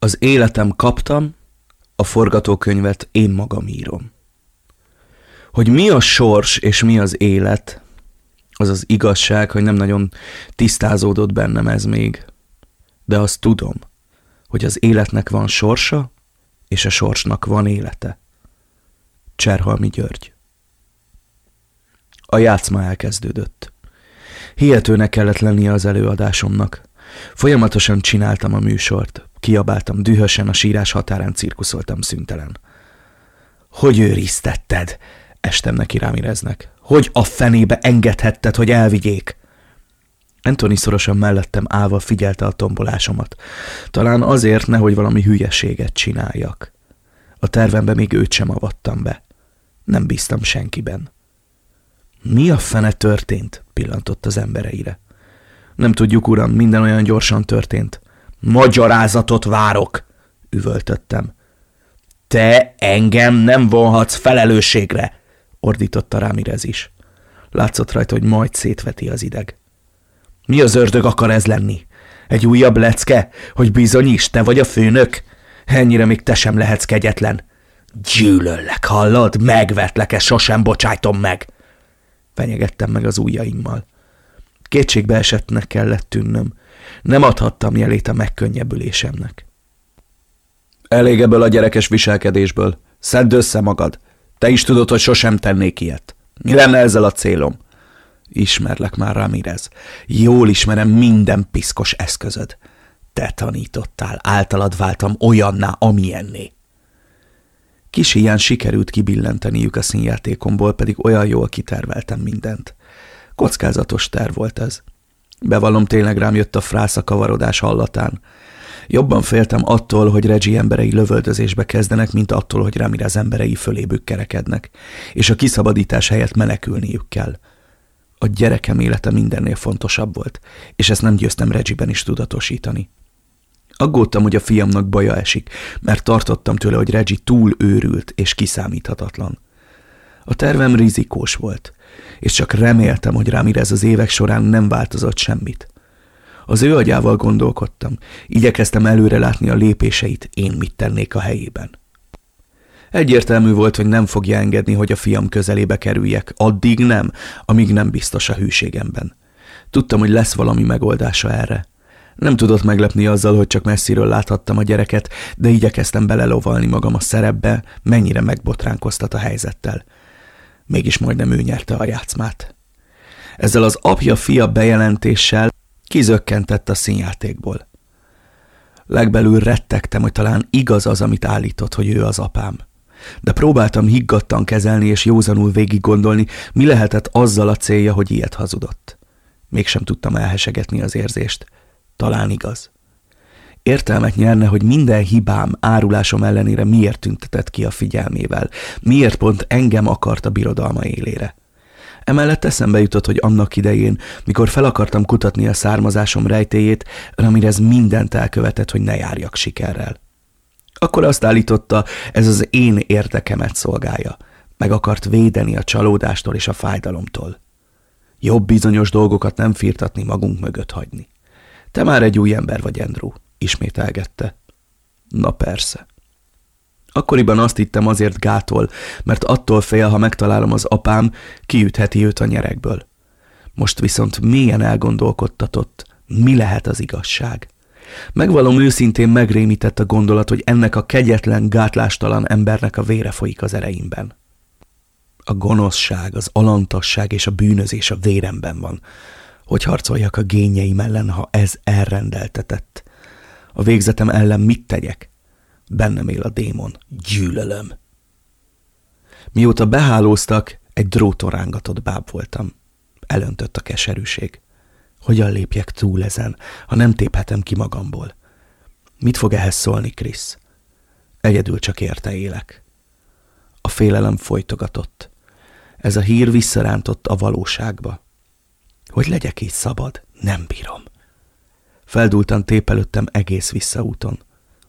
Az életem kaptam, a forgatókönyvet én magam írom. Hogy mi a sors és mi az élet, az az igazság, hogy nem nagyon tisztázódott bennem ez még. De azt tudom, hogy az életnek van sorsa, és a sorsnak van élete. Cserhalmi György A játszma elkezdődött. Hihetőnek kellett lennie az előadásomnak. Folyamatosan csináltam a műsort. Kiabáltam dühösen, a sírás határán cirkuszoltam szüntelen. Hogy őriztetted? Estem neki Rámireznek. Hogy a fenébe engedhetted, hogy elvigyék? Anthony szorosan mellettem állva figyelte a tombolásomat. Talán azért, nehogy valami hülyeséget csináljak. A tervembe még őt sem avattam be. Nem bíztam senkiben. Mi a fene történt? pillantott az embereire. Nem tudjuk, uram, minden olyan gyorsan történt. Magyarázatot várok, üvöltöttem. Te engem nem vonhatsz felelősségre, ordította Rámirez is. Látszott rajta, hogy majd szétveti az ideg. Mi az ördög akar ez lenni? Egy újabb lecke, hogy bizonyíts, te vagy a főnök? Ennyire még te sem lehetsz kegyetlen. Gyűlöllek, hallod? Megvetlek, ezt sosem bocsájtom meg. Fenyegettem meg az ujjaimmal. Kétségbe esettnek kellett tűnnöm. Nem adhattam jelét a megkönnyebbülésemnek. Elég ebből a gyerekes viselkedésből. Szedd össze magad. Te is tudod, hogy sosem tennék ilyet. Mi lenne ezzel a célom? Ismerlek már, Ramirez. Jól ismerem minden piszkos eszközöd. Te tanítottál, általad váltam olyanná, amilyenné. Kis ilyen sikerült kibillenteniük a színjátékomból, pedig olyan jól kiterveltem mindent. Kockázatos terv volt ez. Bevallom, tényleg rám jött a frász a kavarodás hallatán. Jobban féltem attól, hogy Reggie emberei lövöldözésbe kezdenek, mint attól, hogy Ramirez emberei fölébük kerekednek, és a kiszabadítás helyett menekülniük kell. A gyerekem élete mindennél fontosabb volt, és ezt nem győztem Reggie-ben is tudatosítani. Aggódtam, hogy a fiamnak baja esik, mert tartottam tőle, hogy Reggie túl őrült és kiszámíthatatlan. A tervem rizikós volt, és csak reméltem, hogy Ramirez az évek során nem változott semmit. Az ő agyával gondolkodtam, igyekeztem előre látni a lépéseit, én mit tennék a helyében. Egyértelmű volt, hogy nem fogja engedni, hogy a fiam közelébe kerüljek, addig nem, amíg nem biztos a hűségemben. Tudtam, hogy lesz valami megoldása erre. Nem tudott meglepni azzal, hogy csak messziről láthattam a gyereket, de igyekeztem belelovalni magam a szerepbe, mennyire megbotránkoztat a helyzettel. Mégis majdnem ő nyerte a játszmát. Ezzel az apja-fia bejelentéssel kizökkentett a színjátékból. Legbelül rettegtem, hogy talán igaz az, amit állított, hogy ő az apám. De próbáltam higgadtan kezelni és józanul végig gondolni, mi lehetett azzal a célja, hogy ilyet hazudott. Mégsem tudtam elhesegetni az érzést. Talán igaz. Értelmet nyerne, hogy minden hibám, árulásom ellenére miért tüntetett ki a figyelmével, miért pont engem akart a birodalma élére. Emellett eszembe jutott, hogy annak idején, mikor fel akartam kutatni a származásom rejtéjét, Ramirez mindent elkövetett, hogy ne járjak sikerrel. Akkor azt állította, ez az én érdekemet szolgálja. Meg akart védeni a csalódástól és a fájdalomtól. Jobb bizonyos dolgokat nem firtatni, magunk mögött hagyni. Te már egy új ember vagy, Andrew, ismételgette. Na persze. Akkoriban azt hittem azért gátol, mert attól fél, ha megtalálom az apám, kiütheti őt a nyerekből. Most viszont mélyen elgondolkodtatott, mi lehet az igazság. Megvalom őszintén megrémített a gondolat, hogy ennek a kegyetlen, gátlástalan embernek a vére folyik az ereimben. A gonoszság, az alantasság és a bűnözés a véremben van. Hogy harcoljak a gényeim ellen, ha ez elrendeltetett? A végzetem ellen mit tegyek? Bennem él a démon. Gyűlölöm. Mióta behálóztak, egy dróton rángatott báb voltam. Elöntött a keserűség. Hogyan lépjek túl ezen, ha nem téphetem ki magamból? Mit fog ehhez szólni, Krisz? Egyedül csak érte élek. A félelem folytogatott. Ez a hír visszarántott a valóságba. Hogy legyek így szabad? Nem bírom. Feldultan tépelődtem egész visszaúton.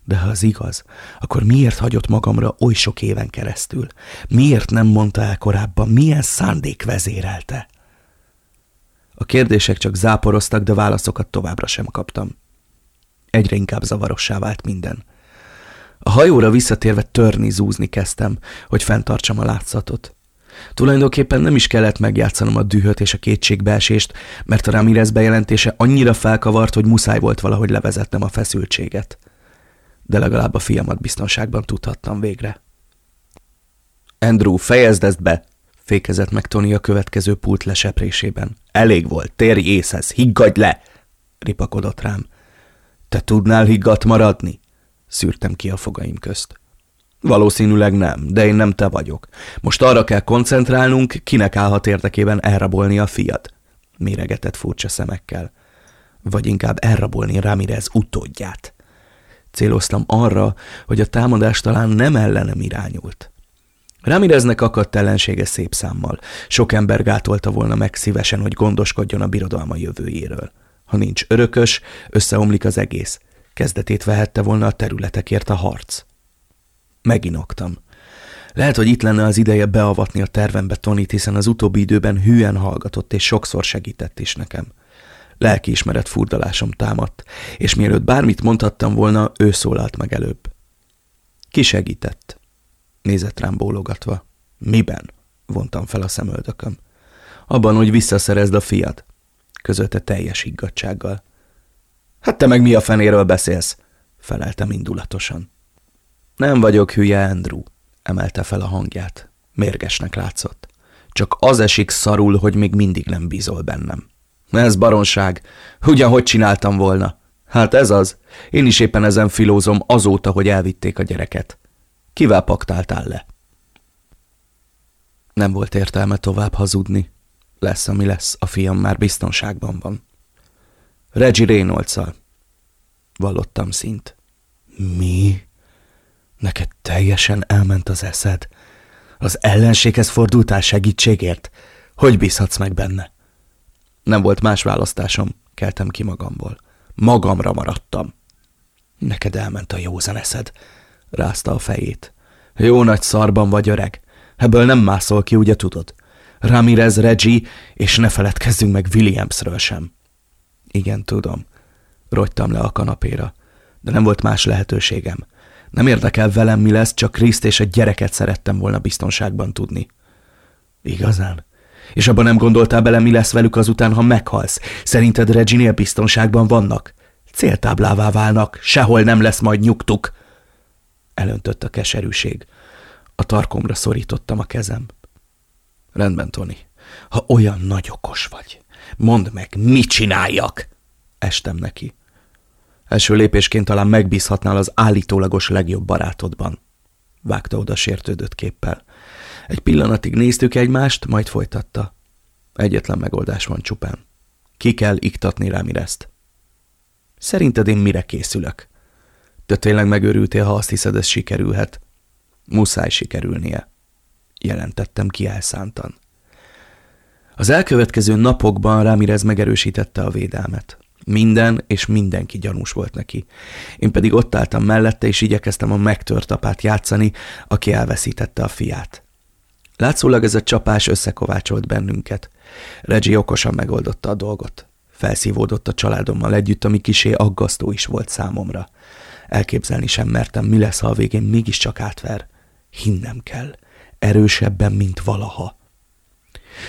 De ha az igaz, akkor miért hagyott magamra oly sok éven keresztül? Miért nem mondta el korábban, milyen szándék vezérelte? A kérdések csak záporoztak, de válaszokat továbbra sem kaptam. Egyre inkább zavarossá vált minden. A hajóra visszatérve törni, zúzni kezdtem, hogy fenntartsam a látszatot. Tulajdonképpen nem is kellett megjátszanom a dühöt és a kétségbeesést, mert a Ramirez bejelentése annyira felkavart, hogy muszáj volt valahogy levezetnem a feszültséget. De legalább a fiamat biztonságban tudhattam végre. Andrew, fejezd ezt be! fékezett meg Tony a következő pult leseprésében. Elég volt, térj észhez, higgadj le! ripakodott rám. Te tudnál higgadt maradni? szűrtem ki a fogaim közt. Valószínűleg nem, de én nem te vagyok. Most arra kell koncentrálnunk, kinek állhat érdekében elrabolni a fiat. Méregetett furcsa szemekkel. Vagy inkább elrabolni Ramirez utódját. Céloztam arra, hogy a támadás talán nem ellenem irányult. Ramireznek akadt ellensége szép számmal. Sok ember gátolta volna meg szívesen, hogy gondoskodjon a birodalma jövőjéről. Ha nincs örökös, összeomlik az egész. Kezdetét vehette volna a területekért a harc. Meginoktam. Lehet, hogy itt lenne az ideje beavatni a tervembe Tonit, hiszen az utóbbi időben hülyen hallgatott, és sokszor segített is nekem. Lelkiismeret furdalásom támadt, és mielőtt bármit mondhattam volna, ő szólalt meg előbb. Ki segített? Nézett rám bólogatva. Miben? Vontam fel a szemöldököm. Abban, hogy visszaszerezd a fiat. Közölte teljes higgadsággal. Hát te meg mi a fenéről beszélsz? Feleltem indulatosan. Nem vagyok hülye, Andrew, emelte fel a hangját. Mérgesnek látszott. Csak az esik szarul, hogy még mindig nem bízol bennem. Ez baronság. Ugyan hogy csináltam volna? Hát ez az. Én is éppen ezen filózom azóta, hogy elvitték a gyereket. Kivel paktáltál le? Nem volt értelme tovább hazudni. Lesz, ami lesz, a fiam már biztonságban van. Reggie reynolds -szal. Vallottam szint. Mi? Neked teljesen elment az eszed? Az ellenséghez fordultál segítségért? Hogy bízhatsz meg benne? Nem volt más választásom, keltem ki magamból. Magamra maradtam. Neked elment a józan eszed, rázta a fejét. Jó nagy szarban vagy, öreg. Ebből nem mászol ki, ugye tudod? Ramirez, Reggie, és ne feledkezzünk meg Williamsről sem. Igen, tudom. Rogytam le a kanapéra, de nem volt más lehetőségem. Nem érdekel velem, mi lesz, csak Kriszt és egy gyereket szerettem volna biztonságban tudni. Igazán? És abban nem gondoltál bele, mi lesz velük azután, ha meghalsz? Szerinted Reginél biztonságban vannak? Céltáblává válnak, sehol nem lesz majd nyugtuk. Elöntött a keserűség. A tarkomra szorítottam a kezem. Rendben, Tony. Ha olyan nagy okos vagy, mondd meg, mit csináljak? Estem neki. Első lépésként talán megbízhatnál az állítólagos legjobb barátodban. Vágta oda sértődött képpel. Egy pillanatig néztük egymást, majd folytatta. Egyetlen megoldás van csupán. Ki kell iktatni Rámirezt. Szerinted én mire készülök? De tényleg megőrültél, ha azt hiszed, ez sikerülhet? Muszáj sikerülnie. Jelentettem ki elszántan. Az elkövetkező napokban Rámirez megerősítette a védelmet. Minden és mindenki gyanús volt neki. Én pedig ott álltam mellette, és igyekeztem a megtört apát játszani, aki elveszítette a fiát. Látszólag ez a csapás összekovácsolt bennünket. Reggie okosan megoldotta a dolgot. Felszívódott a családommal együtt, ami kisé aggasztó is volt számomra. Elképzelni sem mertem, mi lesz, ha a végén mégiscsak átver. Hinnem kell. Erősebben, mint valaha.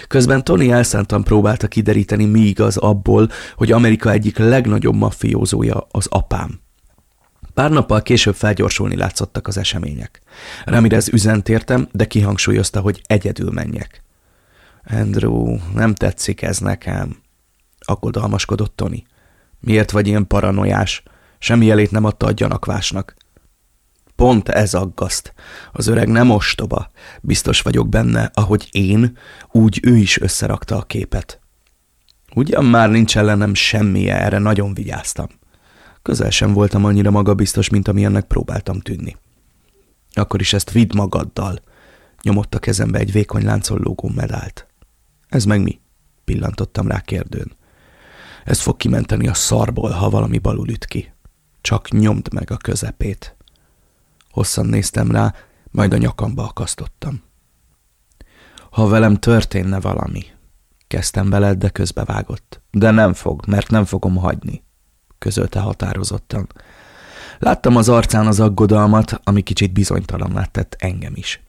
Közben Tony elszántan próbálta kideríteni, mi igaz abból, hogy Amerika egyik legnagyobb mafiózója az apám. Pár nappal később felgyorsulni látszottak az események. Ramirez üzent értem, de kihangsúlyozta, hogy egyedül menjek. Andrew, nem tetszik ez nekem, aggodalmaskodott Tony. Miért vagy ilyen paranoiás? Semmi jelét nem adta a gyanakvásnak. Pont ez aggaszt. Az öreg nem ostoba. Biztos vagyok benne, ahogy én, úgy ő is összerakta a képet. Ugyan már nincs ellenem semmije, erre nagyon vigyáztam. Közel sem voltam annyira magabiztos, mint amilyennek próbáltam tűnni. Akkor is ezt vidd magaddal. Nyomott a kezembe egy vékony láncollógó medált. Ez meg mi? Pillantottam rá kérdőn. Ez fog kimenteni a szarból, ha valami balul üt ki. Csak nyomd meg a közepét. Hosszan néztem rá, majd a nyakamba akasztottam. Ha velem történne valami, kezdtem veled, de közbevágott. De nem fog, mert nem fogom hagyni, közölte határozottan. Láttam az arcán az aggodalmat, ami kicsit bizonytalan tett engem is.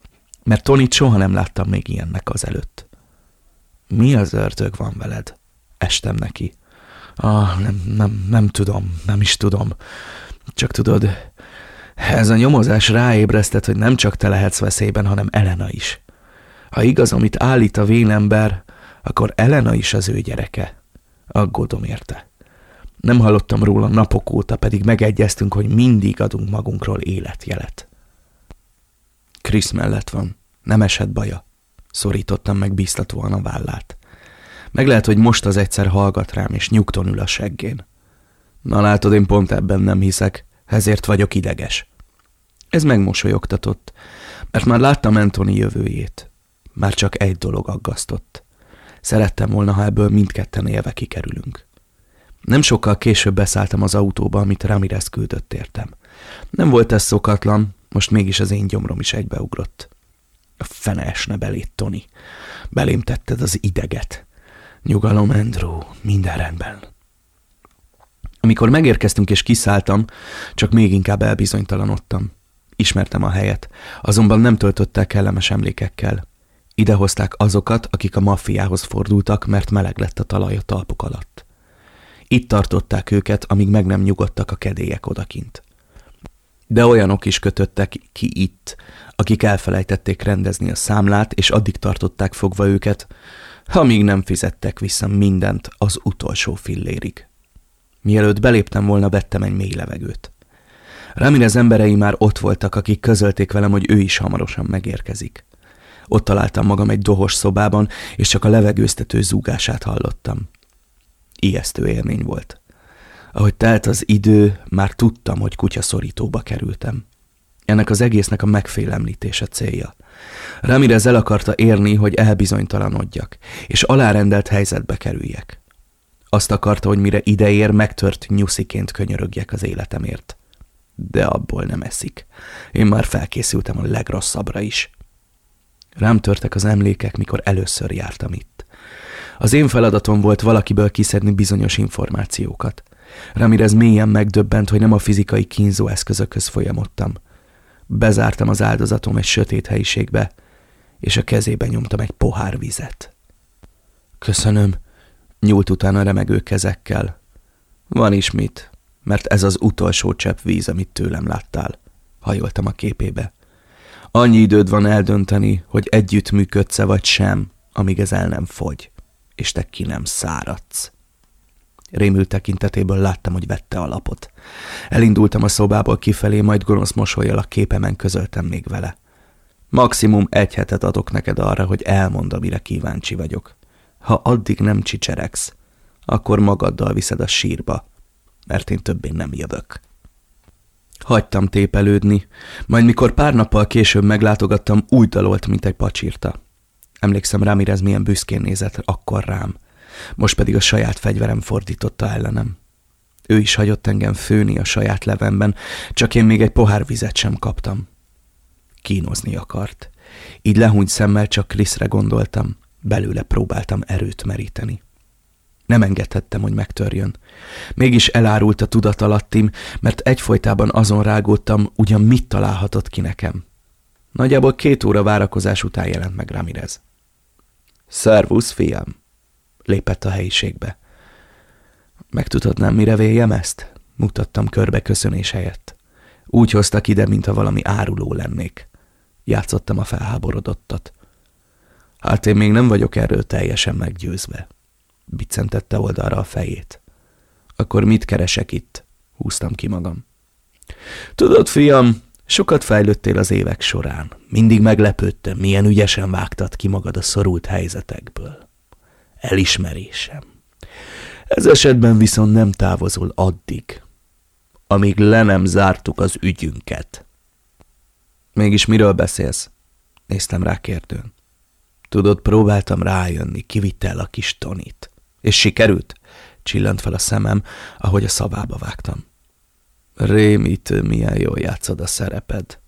Mert Tonit soha nem láttam még ilyennek az előtt. Mi az ördög van veled? Estem neki. Ah, nem, nem, nem tudom, nem is tudom. Csak tudod, ez a nyomozás ráébresztett, hogy nem csak te lehetsz veszélyben, hanem Elena is. Ha igaz, amit állít a vénember, akkor Elena is az ő gyereke. Aggódom érte. Nem hallottam róla napok óta, pedig megegyeztünk, hogy mindig adunk magunkról életjelet. Krisz mellett van. Nem esett baja. Szorítottam meg biztatóan a vállát. Meg lehet, hogy most az egyszer hallgat rám, és nyugton ül a seggén. Na látod, én pont ebben nem hiszek, ezért vagyok ideges. Ez megmosolyogtatott, mert már láttam Anthony jövőjét. Már csak egy dolog aggasztott. Szerettem volna, ha ebből mindketten élve kikerülünk. Nem sokkal később beszálltam az autóba, amit Ramirez küldött értem. Nem volt ez szokatlan, most mégis az én gyomrom is egybeugrott. A fene esne belét, Tony. Belém tetted az ideget. Nyugalom, Andrew, minden rendben. Amikor megérkeztünk és kiszálltam, csak még inkább elbizonytalanodtam. Ismertem a helyet, azonban nem töltöttek kellemes emlékekkel. Idehozták azokat, akik a maffiához fordultak, mert meleg lett a talaj a talpuk alatt. Itt tartották őket, amíg meg nem nyugodtak a kedélyek odakint. De olyanok is kötöttek ki itt, akik elfelejtették rendezni a számlát, és addig tartották fogva őket, amíg nem fizettek vissza mindent az utolsó fillérig. Mielőtt beléptem volna, vettem egy mély levegőt. Ramirez emberei már ott voltak, akik közölték velem, hogy ő is hamarosan megérkezik. Ott találtam magam egy dohos szobában, és csak a levegőztető zúgását hallottam. Ijesztő élmény volt. Ahogy telt az idő, már tudtam, hogy kutyaszorítóba kerültem. Ennek az egésznek a megfélemlítése célja. Ramirez el akarta érni, hogy elbizonytalanodjak, és alárendelt helyzetbe kerüljek. Azt akarta, hogy mire ideér, megtört nyusziként könyörögjek az életemért. De abból nem eszik. Én már felkészültem a legrosszabbra is. Rám törtek az emlékek, mikor először jártam itt. Az én feladatom volt valakiből kiszedni bizonyos információkat. Ramirez mélyen megdöbbent, hogy nem a fizikai kínzó eszközökhöz folyamodtam. Bezártam az áldozatom egy sötét helyiségbe, és a kezébe nyomtam egy pohár vizet. Köszönöm, nyúlt utána remegő kezekkel. Van is mit, mert ez az utolsó csepp víz, amit tőlem láttál. Hajoltam a képébe. Annyi időd van eldönteni, hogy együtt működsz vagy sem, amíg ez el nem fogy, és te ki nem száradsz. Rémült tekintetéből láttam, hogy vette a lapot. Elindultam a szobából kifelé, majd gonosz mosolyjal a képemen közöltem még vele. Maximum egy hetet adok neked arra, hogy elmond, amire kíváncsi vagyok. Ha addig nem csicseregsz, akkor magaddal viszed a sírba, mert én többé nem jövök. Hagytam tépelődni, majd mikor pár nappal később meglátogattam, úgy dalolt, mint egy pacsírta. Emlékszem rám, ez milyen büszkén nézett akkor rám. Most pedig a saját fegyverem fordította ellenem. Ő is hagyott engem főni a saját levemben, csak én még egy pohár vizet sem kaptam. Kínozni akart. Így lehúnyt szemmel csak Kriszre gondoltam, belőle próbáltam erőt meríteni. Nem engedhettem, hogy megtörjön. Mégis elárult a tudatalattim, mert egyfolytában azon rágódtam, ugyan mit találhatott ki nekem. Nagyjából két óra várakozás után jelent meg Ramirez. Szervusz, fiam! Lépett a helyiségbe. Megtudhatnám, mire véljem ezt? Mutattam körbe köszönés helyett. Úgy hoztak ide, mintha valami áruló lennék. Játszottam a felháborodottat. Hát én még nem vagyok erről teljesen meggyőzve biccentette oldalra a fejét. Akkor mit keresek itt? Húztam ki magam. Tudod, fiam, sokat fejlődtél az évek során. Mindig meglepődtem, milyen ügyesen vágtad ki magad a szorult helyzetekből. Elismerésem. Ez esetben viszont nem távozol addig, amíg le nem zártuk az ügyünket. Mégis miről beszélsz? Néztem rá kérdőn. Tudod, próbáltam rájönni, kivitte el a kis Tonit. És sikerült? Csillant fel a szemem, ahogy a szavába vágtam. Rémítő, milyen jól játszod a szereped.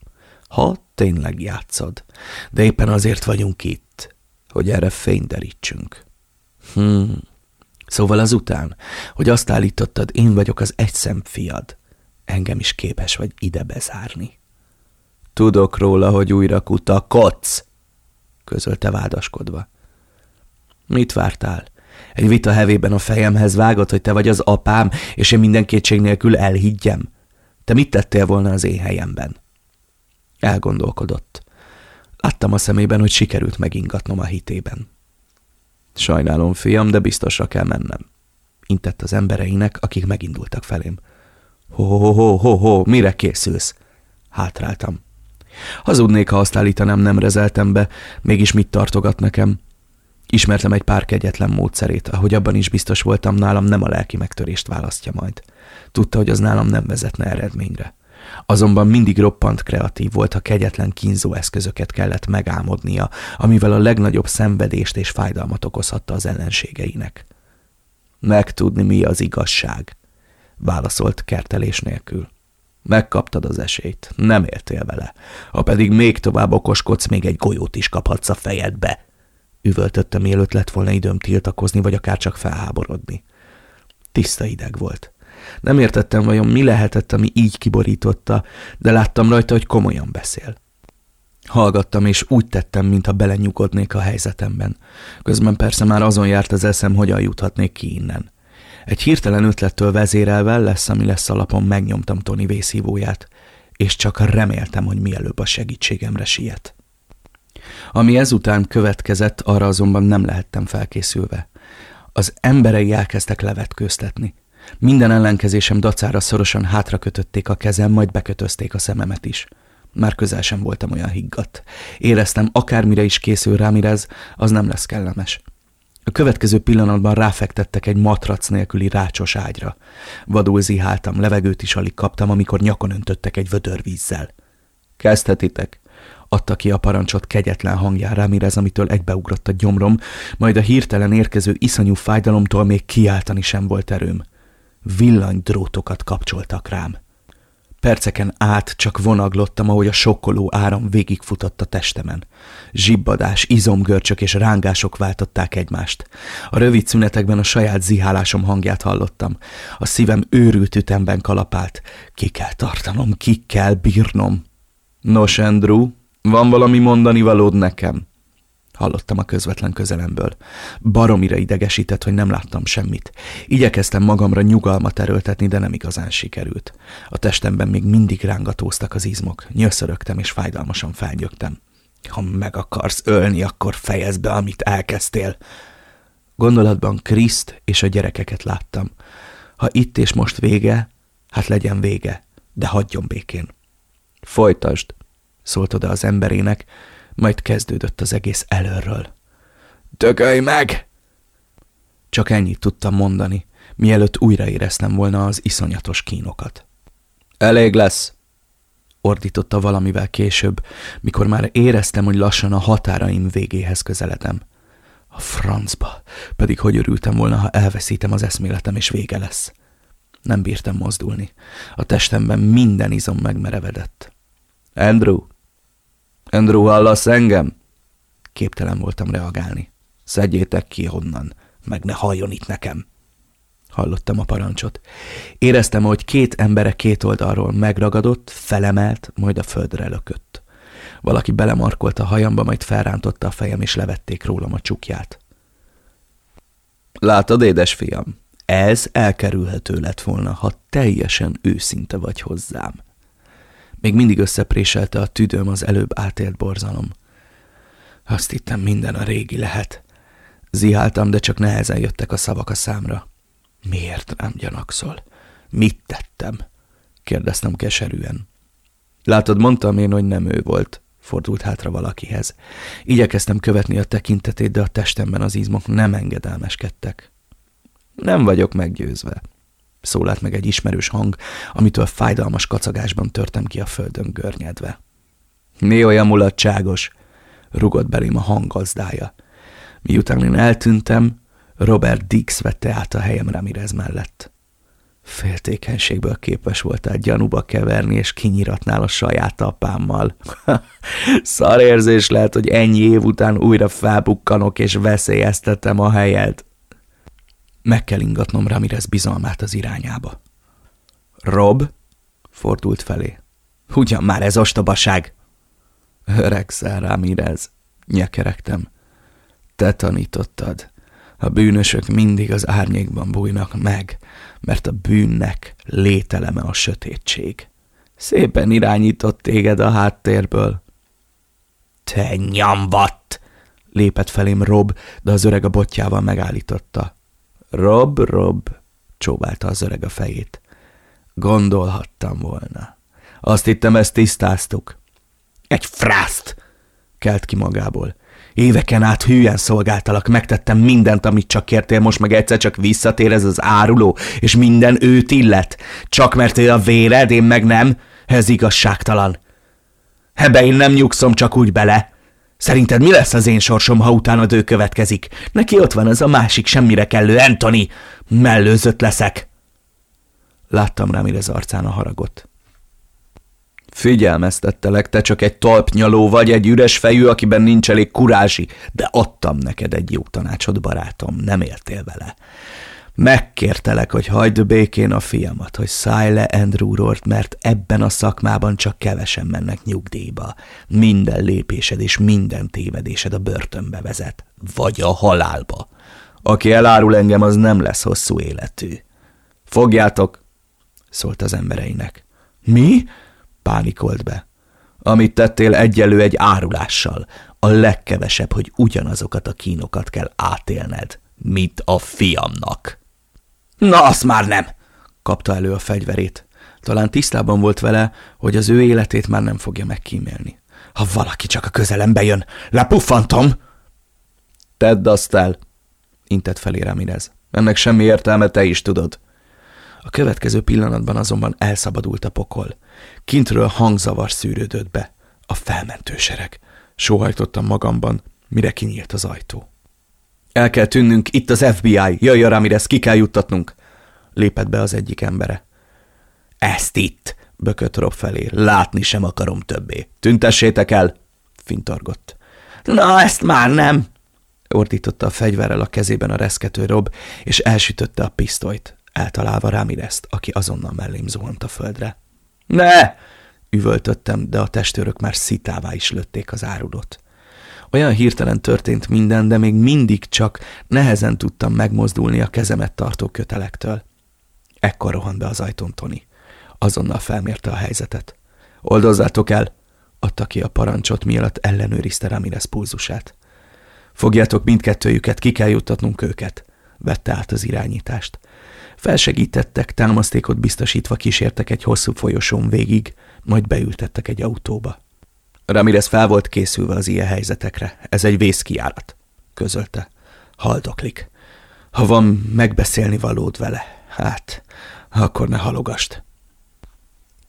Ha tényleg játszod, de éppen azért vagyunk itt, hogy erre fényderítsünk. Hmm. Szóval azután, hogy azt állítottad, én vagyok az egyszem fiad, engem is képes vagy ide bezárni. Tudok róla, hogy újra kutakodsz, közölte vádaskodva. Mit vártál? Egy vita hevében a fejemhez vágott, hogy te vagy az apám, és én minden kétség nélkül elhiggyem. Te mit tettél volna az én helyemben? Elgondolkodott. Láttam a szemében, hogy sikerült megingatnom a hitében. Sajnálom, fiam, de biztosra kell mennem. Intett az embereinek, akik megindultak felém. Ho-ho-ho-ho-ho, mire készülsz? Hátráltam. Hazudnék, ha azt állítanám, nem rezeltem be, mégis mit tartogat nekem? Ismertem egy pár kegyetlen módszerét, ahogy abban is biztos voltam, nálam nem a lelki megtörést választja majd. Tudta, hogy az nálam nem vezetne eredményre. Azonban mindig roppant kreatív volt, ha kegyetlen kínzó eszközöket kellett megálmodnia, amivel a legnagyobb szenvedést és fájdalmat okozhatta az ellenségeinek. Megtudni, mi az igazság, válaszolt kertelés nélkül. Megkaptad az esélyt, nem éltél vele. Ha pedig még tovább okoskodsz, még egy golyót is kaphatsz a fejedbe. Üvöltöttem, mielőtt lett volna időm tiltakozni, vagy akár csak felháborodni. Tiszta ideg volt. Nem értettem vajon mi lehetett, ami így kiborította, de láttam rajta, hogy komolyan beszél. Hallgattam, és úgy tettem, mintha belenyugodnék a helyzetemben. Közben persze már azon járt az eszem, hogyan juthatnék ki innen. Egy hirtelen ötlettől vezérelve lesz, ami lesz alapon megnyomtam Tony vészhívóját, és csak reméltem, hogy mielőbb a segítségemre siet. Ami ezután következett, arra azonban nem lehettem felkészülve. Az emberei elkezdtek levetkőztetni. Minden ellenkezésem dacára szorosan hátra kötötték a kezem, majd bekötözték a szememet is. Már közel sem voltam olyan higgadt. Éreztem, akármire is készül Ramirez, az nem lesz kellemes. A következő pillanatban ráfektettek egy matrac nélküli rácsos ágyra. Vadul ziháltam, levegőt is alig kaptam, amikor nyakon öntöttek egy vödör vízzel. Kezdhetitek, adta ki a parancsot kegyetlen hangján Ramirez, amitől egybeugrott a gyomrom, majd a hirtelen érkező iszonyú fájdalomtól még kiáltani sem volt erőm. Villanydrótokat kapcsoltak rám. Perceken át csak vonaglottam, ahogy a sokkoló áram végigfutott a testemen. Zsibbadás, izomgörcsök és rángások váltották egymást. A rövid szünetekben a saját zihálásom hangját hallottam. A szívem őrült ütemben kalapált. Ki kell tartanom, ki kell bírnom. Nos, Andrew, van valami mondani valód nekem? Hallottam a közvetlen közelemből. Baromira idegesített, hogy nem láttam semmit. Igyekeztem magamra nyugalmat erőltetni, de nem igazán sikerült. A testemben még mindig rángatóztak az izmok. Nyöszörögtem és fájdalmasan felnyögtem. Ha meg akarsz ölni, akkor fejezd be, amit elkezdtél. Gondolatban Kriszt és a gyerekeket láttam. Ha itt és most vége, hát legyen vége, de hagyjon békén. Folytasd, szólt oda az emberének, majd kezdődött az egész előről. Dögölj meg! Csak ennyit tudtam mondani, mielőtt újra éreztem volna az iszonyatos kínokat. Elég lesz, ordította valamivel később, mikor már éreztem, hogy lassan a határaim végéhez közeledem. A francba, pedig hogy örültem volna, ha elveszítem az eszméletem, és vége lesz. Nem bírtam mozdulni. A testemben minden izom megmerevedett. Andrew, Andrew, hallasz engem? Képtelen voltam reagálni. Szedjétek ki honnan, meg ne halljon itt nekem. Hallottam a parancsot. Éreztem, hogy két embere két oldalról megragadott, felemelt, majd a földre lökött. Valaki belemarkolt a hajamba, majd felrántotta a fejem, és levették rólam a csukját. Látod, édesfiam, ez elkerülhető lett volna, ha teljesen őszinte vagy hozzám. Még mindig összepréselte a tüdőm az előbb átélt borzalom. Azt hittem minden a régi lehet. Ziháltam, de csak nehezen jöttek a szavak a számra. Miért nem gyanakszol? Mit tettem? kérdeztem keserűen. Látod, mondtam én, hogy nem ő volt, fordult hátra valakihez. Igyekeztem követni a tekintetét, de a testemben az izmok nem engedelmeskedtek. Nem vagyok meggyőzve, szólalt meg egy ismerős hang, amitől fájdalmas kacagásban törtem ki a földön görnyedve. Mi olyan mulatságos? rugott belém a hanggazdája. Miután én eltűntem, Robert Dix vette át a helyem Ramirez mellett. Féltékenységből képes voltál gyanúba keverni, és kinyiratnál a saját apámmal. Szarérzés lehet, hogy ennyi év után újra felbukkanok, és veszélyeztetem a helyet. Meg kell ingatnom Ramirez bizalmát az irányába. Rob? Fordult felé. Ugyan már ez ostobaság! Öregszel rám érez, nyekeregtem. Te tanítottad. A bűnösök mindig az árnyékban bújnak meg, mert a bűnnek lételeme a sötétség. Szépen irányított téged a háttérből. Te nyambat! Lépett felém Rob, de az öreg a botjával megállította. Rob, Rob, csóválta az öreg a fejét. Gondolhattam volna. Azt hittem, ezt tisztáztuk. Egy frászt! Kelt ki magából. Éveken át hülyen szolgáltalak, megtettem mindent, amit csak kértél, most meg egyszer csak visszatér ez az áruló, és minden őt illet. Csak mert ő a véred, én meg nem? Ez igazságtalan. Ebbe én nem nyugszom csak úgy bele. Szerinted mi lesz az én sorsom, ha utána ő következik? Neki ott van az a másik semmire kellő Anthony. Mellőzött leszek. Láttam Ramirez arcán a haragot. Figyelmeztettelek, te csak egy talpnyaló vagy, egy üres fejű, akiben nincs elég kurázsi, de adtam neked egy jó tanácsot, barátom, nem éltél vele. Megkértelek, hogy hagyd békén a fiamat, hogy szállj le Andrew mert ebben a szakmában csak kevesen mennek nyugdíjba. Minden lépésed és minden tévedésed a börtönbe vezet, vagy a halálba. Aki elárul engem, az nem lesz hosszú életű. Fogjátok, szólt az embereinek. Mi? Pánikolt be. Amit tettél egyelő egy árulással, a legkevesebb, hogy ugyanazokat a kínokat kell átélned, mint a fiamnak. Na, azt már nem! kapta elő a fegyverét. Talán tisztában volt vele, hogy az ő életét már nem fogja megkímélni. Ha valaki csak a közelembe jön, lepuffantom! Tedd azt el, intett felé Ramirez. Ennek semmi értelme, te is tudod. A következő pillanatban azonban elszabadult a pokol. Kintről hangzavar szűrődött be. A felmentősereg. Sóhajtottam magamban, mire kinyílt az ajtó. El kell tűnnünk, itt az FBI, jöjjön Ramirez, ki kell juttatnunk. Lépett be az egyik embere. Ezt itt, bökött Rob felé, látni sem akarom többé. Tüntessétek el, fintargott. Na, ezt már nem, ordította a fegyverrel a kezében a reszkető Rob, és elsütötte a pisztolyt, eltalálva Ramirezt, aki azonnal mellém zuhant a földre. Ne! üvöltöttem, de a testőrök már szitává is lőtték az árudot. Olyan hirtelen történt minden, de még mindig csak nehezen tudtam megmozdulni a kezemet tartó kötelektől. Ekkor rohant be az ajtón Tony. Azonnal felmérte a helyzetet. Oldozzátok el! adta ki a parancsot, mielőtt ellenőrizte Ramirez pulzusát. Fogjátok mindkettőjüket, ki kell juttatnunk őket, vette át az irányítást. Felsegítettek, támasztékot biztosítva kísértek egy hosszú folyosón végig, majd beültettek egy autóba. Ramirez fel volt készülve az ilyen helyzetekre. Ez egy vészkiárat, közölte. Haldoklik. Ha van megbeszélni valód vele, hát, akkor ne halogast.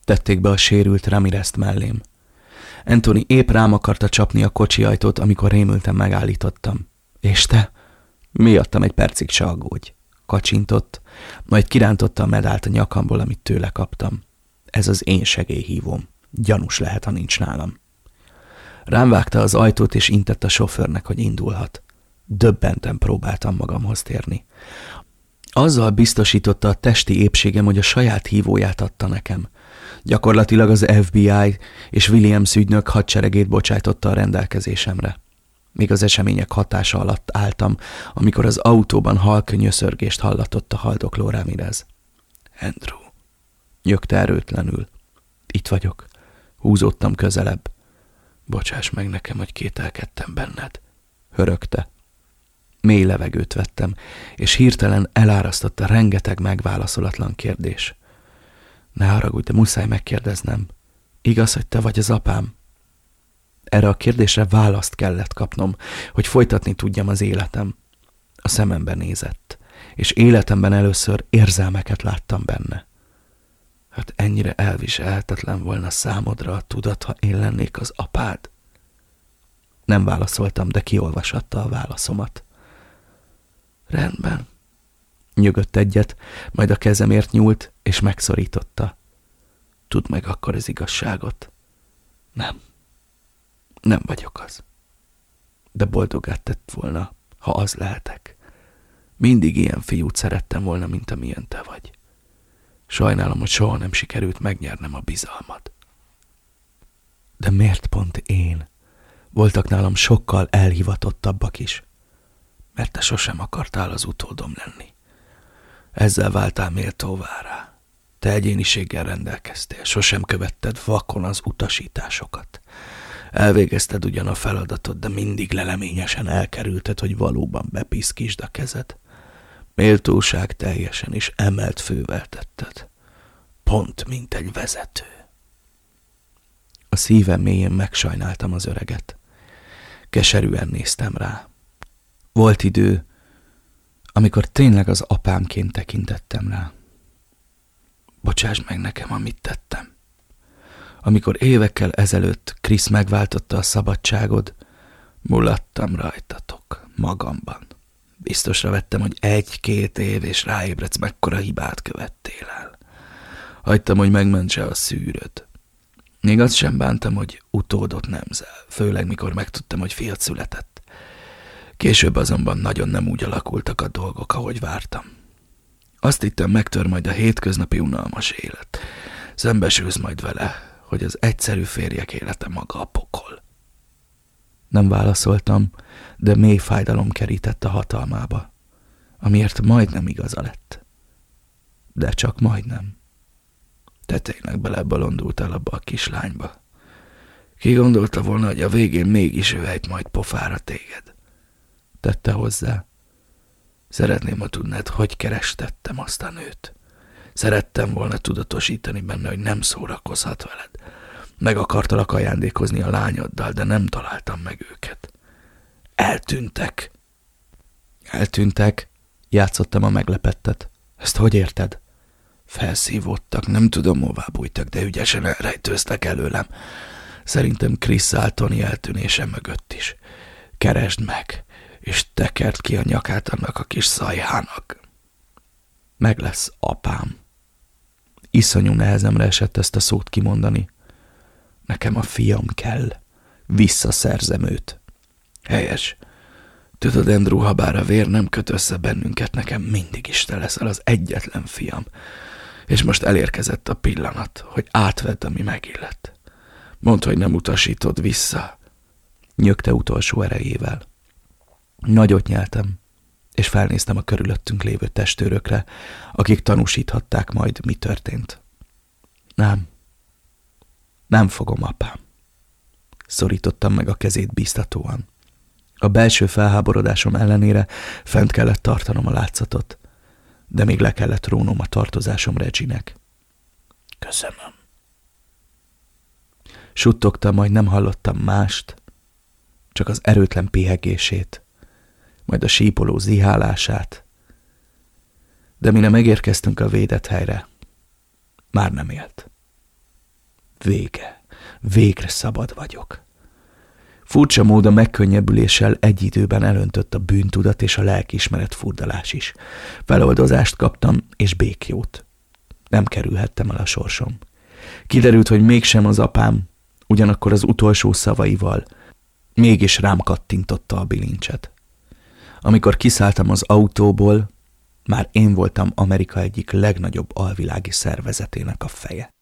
Tették be a sérült Ramirezt mellém. Anthony épp rám akarta csapni a kocsi ajtót, amikor rémülten megállítottam. És te? Miattam egy percig se aggódj. Kacsintott, majd kirántotta a medált a nyakamból, amit tőle kaptam. Ez az én segélyhívom. Gyanús lehet, ha nincs nálam. Rám vágta az ajtót, és intett a sofőrnek, hogy indulhat. Döbbenten próbáltam magamhoz térni. Azzal biztosította a testi épségem, hogy a saját hívóját adta nekem. Gyakorlatilag az FBI és Williams ügynök hadseregét bocsájtotta a rendelkezésemre. Még az események hatása alatt álltam, amikor az autóban halk nyöszörgést hallatott a haldokló Ramirez. Andrew, nyögte erőtlenül. Itt vagyok. Húzódtam közelebb. Bocsáss meg nekem, hogy kételkedtem benned. Hörögte. Mély levegőt vettem, és hirtelen elárasztotta rengeteg megválaszolatlan kérdés. Ne haragudj, de muszáj megkérdeznem. Igaz, hogy te vagy az apám? Erre a kérdésre választ kellett kapnom, hogy folytatni tudjam az életem. A szemembe nézett, és életemben először érzelmeket láttam benne. Hát ennyire elviselhetetlen volna számodra a tudat, ha én lennék az apád? Nem válaszoltam, de kiolvasatta a válaszomat. Rendben. Nyögött egyet, majd a kezemért nyúlt, és megszorította. Tudd meg akkor az igazságot. Nem. Nem vagyok az. De boldogát tett volna, ha az lehetek. Mindig ilyen fiút szerettem volna, mint amilyen te vagy. Sajnálom, hogy soha nem sikerült megnyernem a bizalmat. De miért pont én? Voltak nálam sokkal elhivatottabbak is. Mert te sosem akartál az utódom lenni. Ezzel váltál méltóvá rá. Te egyéniséggel rendelkeztél, sosem követted vakon az utasításokat. Elvégezted ugyan a feladatot, de mindig leleményesen elkerülted, hogy valóban bepiszkítsd a kezed. Méltóság teljesen is emelt fővel tetted. Pont, mint egy vezető. A szívem mélyén megsajnáltam az öreget. Keserűen néztem rá. Volt idő, amikor tényleg az apámként tekintettem rá. Bocsáss meg nekem, amit tettem. Amikor évekkel ezelőtt Krisz megváltotta a szabadságod, mulattam rajtatok, magamban. Biztosra vettem, hogy egy-két év, és ráébredsz, mekkora hibát követtél el. Hagytam, hogy megmentse a szűröd. Még azt sem bántam, hogy utódot nemzel, főleg mikor megtudtam, hogy fiat született. Később azonban nagyon nem úgy alakultak a dolgok, ahogy vártam. Azt hittem, megtör majd a hétköznapi unalmas élet. Szembesülsz majd vele, hogy az egyszerű férjek élete maga a pokol. Nem válaszoltam, de mély fájdalom kerített a hatalmába, amiért majdnem igaza lett. De csak majdnem. Te tényleg belebalondultál abba a kislányba. Ki gondolta volna, hogy a végén mégis ő egy majd pofára téged? Tette hozzá. Szeretném, ha tudnád, hogy kerestettem azt a nőt. Szerettem volna tudatosítani benne, hogy nem szórakozhat veled. Meg akartalak ajándékozni a lányoddal, de nem találtam meg őket. Eltűntek. Eltűntek? Játszottam a meglepettet. Ezt hogy érted? Felszívódtak, nem tudom, hová bújtak, de ügyesen elrejtőztek előlem. Szerintem Chris Altoni eltűnése mögött is. Keresd meg, és tekert ki a nyakát annak a kis szajhának. Meg lesz apám. Iszonyú nehezemre esett ezt a szót kimondani. Nekem a fiam kell. Visszaszerzem őt. Helyes. Tudod, Andrew, ha bár a vér nem köt össze bennünket, nekem mindig is te leszel az egyetlen fiam. És most elérkezett a pillanat, hogy átvedd, ami megillet. Mondd, hogy nem utasítod vissza. Nyögte utolsó erejével. Nagyot nyeltem, és felnéztem a körülöttünk lévő testőrökre, akik tanúsíthatták majd, mi történt. Nem. Nem fogom, apám. Szorítottam meg a kezét biztatóan. A belső felháborodásom ellenére fent kellett tartanom a látszatot, de még le kellett rónom a tartozásom Reginek. Köszönöm. Suttogtam, majd nem hallottam mást, csak az erőtlen pihegését, majd a sípoló zihálását. De mire megérkeztünk a védett helyre, már nem élt. Vége. Végre szabad vagyok. Furcsa módon megkönnyebbüléssel egy időben elöntött a bűntudat és a lelkiismeret furdalás is. Feloldozást kaptam, és békjót. Nem kerülhettem el a sorsom. Kiderült, hogy mégsem az apám, ugyanakkor az utolsó szavaival mégis rám kattintotta a bilincset. Amikor kiszálltam az autóból, már én voltam Amerika egyik legnagyobb alvilági szervezetének a feje.